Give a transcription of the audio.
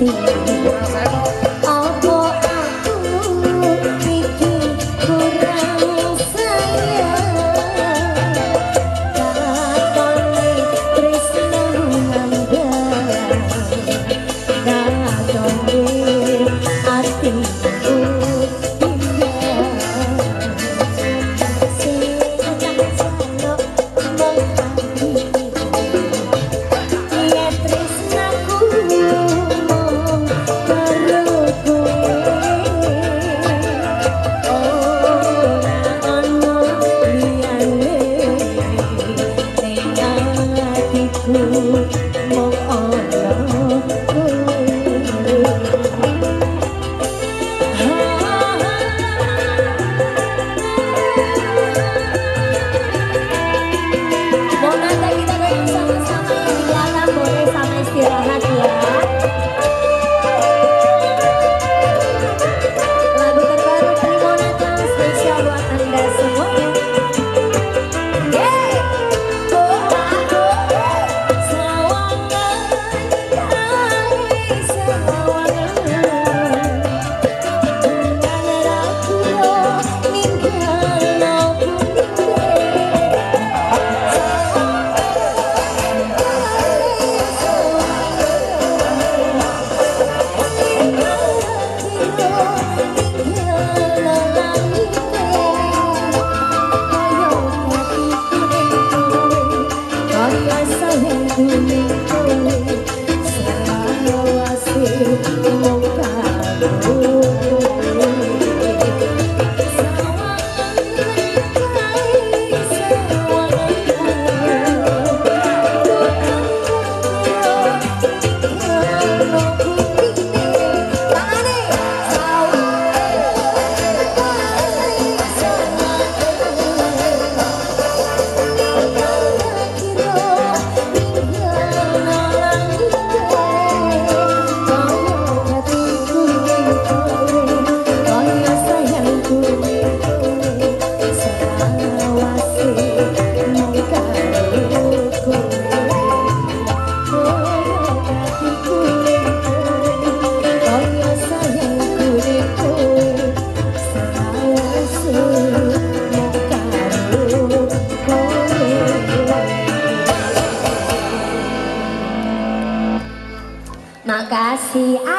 嗯 Yeah. see. I